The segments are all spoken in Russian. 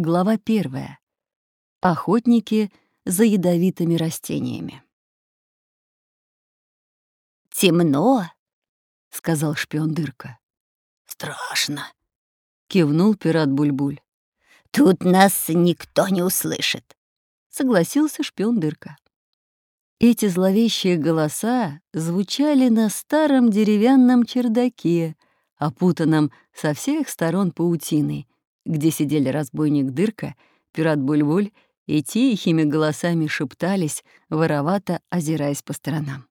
Глава первая. Охотники за ядовитыми растениями. «Темно», — сказал шпион Дырка. «Страшно», — кивнул пират Бульбуль. «Тут нас никто не услышит», — согласился шпион Дырка. Эти зловещие голоса звучали на старом деревянном чердаке, опутанном со всех сторон паутиной, где сидели разбойник Дырка, пират Бульбуль и тихими голосами шептались, воровато озираясь по сторонам.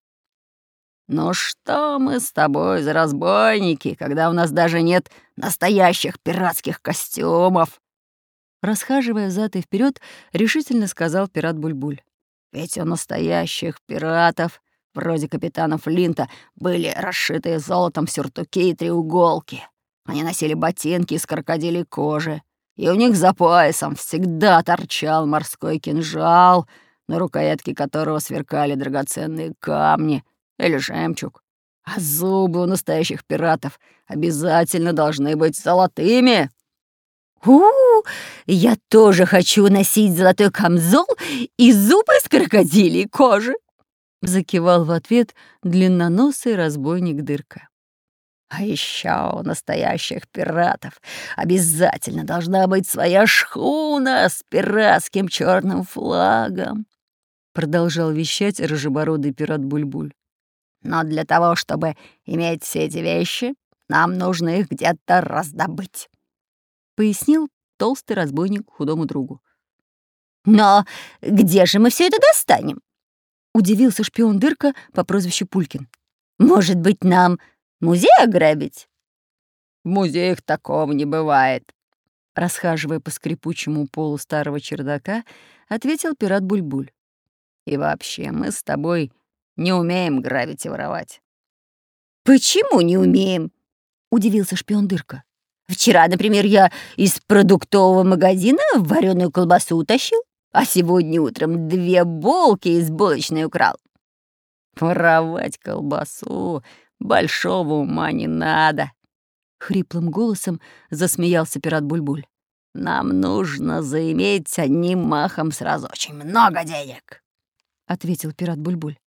«Ну что мы с тобой за разбойники, когда у нас даже нет настоящих пиратских костюмов?» Расхаживая взад и вперед, решительно сказал пират Бульбуль. «Ведь у настоящих пиратов, вроде капитана Флинта, были расшитые золотом сюртуки и треуголки. Они носили ботинки из крокодилей кожи, и у них за поясом всегда торчал морской кинжал, на рукоятке которого сверкали драгоценные камни — или жемчуг. А зубы у настоящих пиратов обязательно должны быть золотыми. у, я тоже хочу носить золотой камзол и зубы из крокодилей кожи!» Закивал в ответ длинноносый разбойник Дырка. «А еще у настоящих пиратов обязательно должна быть своя шхуна с пиратским черным флагом!» Продолжал вещать рыжебородый пират Бульбуль. Но для того, чтобы иметь все эти вещи, нам нужно их где-то раздобыть», — пояснил толстый разбойник худому другу. «Но где же мы все это достанем?» — удивился шпион Дырка по прозвищу Пулькин. «Может быть, нам музей ограбить?» «В музеях такого не бывает», — расхаживая по скрипучему полу старого чердака, ответил пират Бульбуль. «И вообще, мы с тобой не умеем грабить и воровать». «Почему не умеем?» — удивился шпион Дырка. «Вчера, например, я из продуктового магазина вареную колбасу утащил, а сегодня утром две булки из булочной украл». «Воровать колбасу большого ума не надо», — хриплым голосом засмеялся пират Бульбуль. «Нам нужно заиметь одним махом сразу очень много денег», — ответил пират Бульбуль.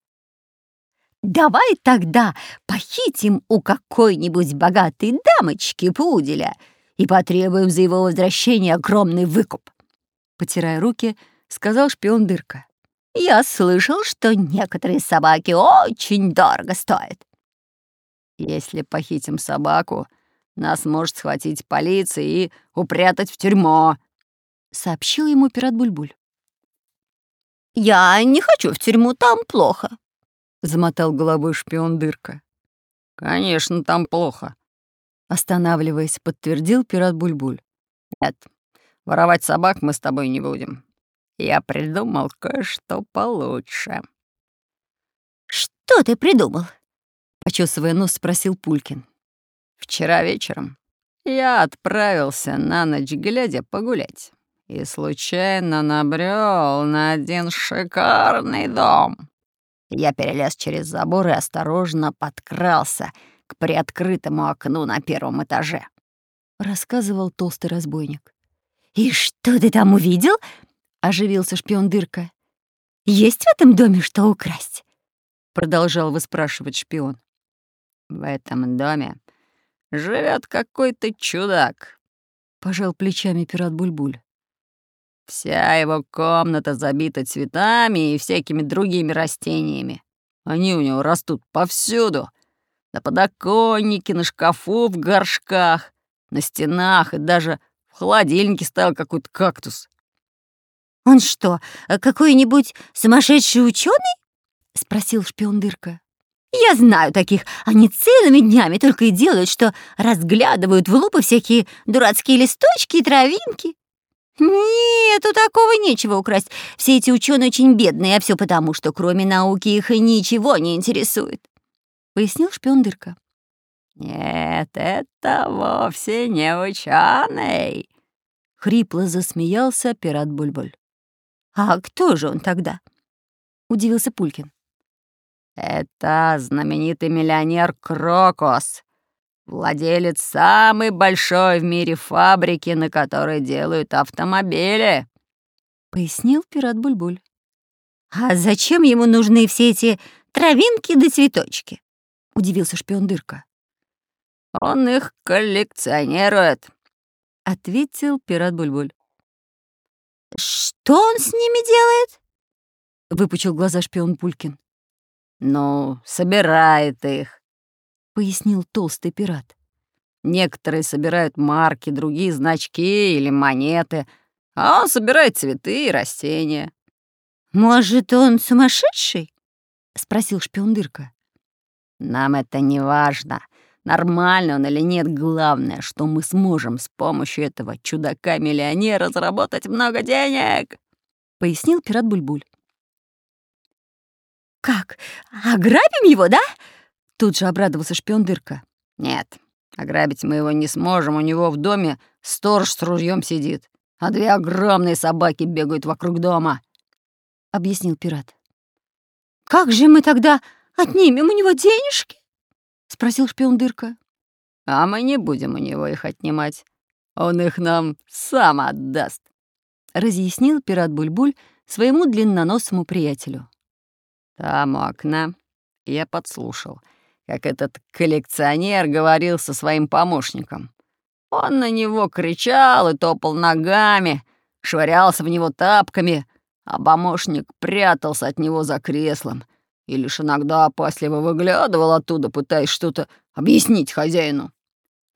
Давай тогда похитим у какой-нибудь богатой дамочки пуделя и потребуем за его возвращение огромный выкуп. Потирая руки, сказал шпион Дырка. Я слышал, что некоторые собаки очень дорого стоят. Если похитим собаку, нас может схватить полиция и упрятать в тюрьму, сообщил ему пират Бульбуль. «Я не хочу в тюрьму, там плохо», — замотал головой шпион Дырка. «Конечно, там плохо», — останавливаясь, подтвердил пират Бульбуль. «Нет, воровать собак мы с тобой не будем. Я придумал кое-что получше». «Что ты придумал?» — почесывая нос, спросил Пулькин. «Вчера вечером я отправился на ночь глядя погулять и случайно набрел на один шикарный дом. Я перелез через забор и осторожно подкрался к приоткрытому окну на первом этаже. Рассказывал толстый разбойник. «И что ты там увидел?» — оживился шпион Дырка. «Есть в этом доме что украсть?» — продолжал выспрашивать шпион. «В этом доме живет какой-то чудак», — пожал плечами пират Бульбуль. Вся его комната забита цветами и всякими другими растениями. Они у него растут повсюду. На подоконнике, на шкафу, в горшках, на стенах и даже в холодильнике стоял какой-то кактус. «Он что, какой-нибудь сумасшедший ученый? спросил шпион Дырка. «Я знаю таких. Они целыми днями только и делают, что разглядывают в лупы всякие дурацкие листочки и травинки. «Нет, у такого нечего украсть. Все эти ученые очень бедные, а все потому, что кроме науки их и ничего не интересует», — пояснил шпион Дырка. «Нет, это вовсе не ученый», — хрипло засмеялся пират Бульбуль. «А кто же он тогда?» — удивился Пулькин. «Это знаменитый миллионер Крокос. владелец самой большой в мире фабрики, на которой делают автомобили», — пояснил пират Бульбуль. «А зачем ему нужны все эти травинки да цветочки?» — удивился шпион Дырка. «Он их коллекционирует», — ответил пират Бульбуль. «Что он с ними делает?» — выпучил глаза шпион Пулькин. «Ну, собирает их», — пояснил толстый пират. «Некоторые собирают марки, другие — значки или монеты, а он собирает цветы и растения». «Может, он сумасшедший?» — спросил шпион Дырка. «Нам это не важно. Нормально он или нет, главное, что мы сможем с помощью этого чудака-миллионера заработать много денег», — пояснил пират Бульбуль. «Как? Ограбим его, да?» Тут же обрадовался шпион Дырка. «Нет, ограбить мы его не сможем. У него в доме сторож с ружьем сидит, а две огромные собаки бегают вокруг дома», — объяснил пират. «Как же мы тогда отнимем у него денежки?» — спросил шпион Дырка. «А мы не будем у него их отнимать. Он их нам сам отдаст», — разъяснил пират Бульбуль своему длинноносому приятелю. Там у окна я подслушал, как этот коллекционер говорил со своим помощником. Он на него кричал и топал ногами, швырялся в него тапками, а помощник прятался от него за креслом и лишь иногда опасливо выглядывал оттуда, пытаясь что-то объяснить хозяину.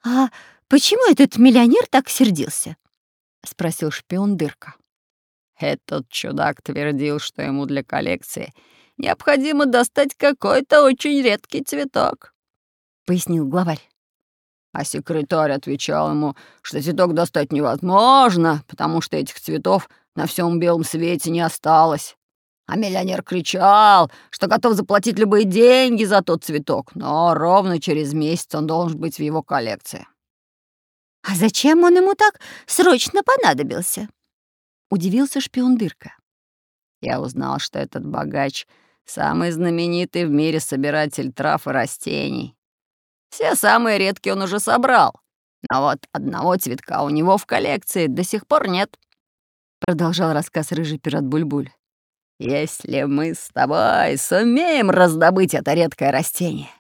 «А почему этот миллионер так сердился?» — спросил шпион Дырка. Этот чудак твердил, что ему для коллекции необходимо достать какой-то очень редкий цветок», — пояснил главарь. А секретарь отвечал ему, что цветок достать невозможно, потому что этих цветов на всем белом свете не осталось. А миллионер кричал, что готов заплатить любые деньги за тот цветок, но ровно через месяц он должен быть в его коллекции. «А зачем он ему так срочно понадобился?» — удивился шпион Дырка. Я узнал, что этот богач — самый знаменитый в мире собиратель трав и растений. Все самые редкие он уже собрал, но вот одного цветка у него в коллекции до сих пор нет. Продолжал рассказ рыжий пират Бульбуль. Если мы с тобой сумеем раздобыть это редкое растение,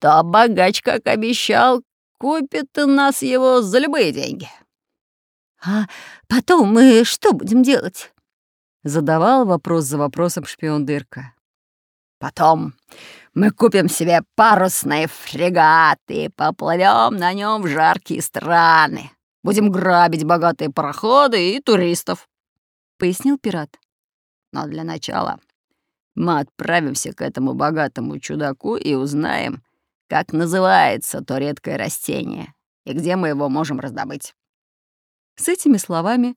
то богач, как обещал, купит у нас его за любые деньги. «А потом мы что будем делать?» Задавал вопрос за вопросом шпион Дырка. «Потом мы купим себе парусный фрегат и поплывем на нем в жаркие страны. Будем грабить богатые пароходы и туристов», — пояснил пират. Но для начала мы отправимся к этому богатому чудаку и узнаем, как называется то редкое растение и где мы его можем раздобыть. С этими словами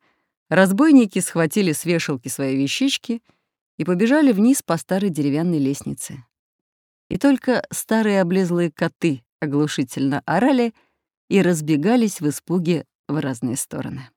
разбойники схватили с вешалки свои вещички и побежали вниз по старой деревянной лестнице. И только старые облезлые коты оглушительно орали и разбегались в испуге в разные стороны.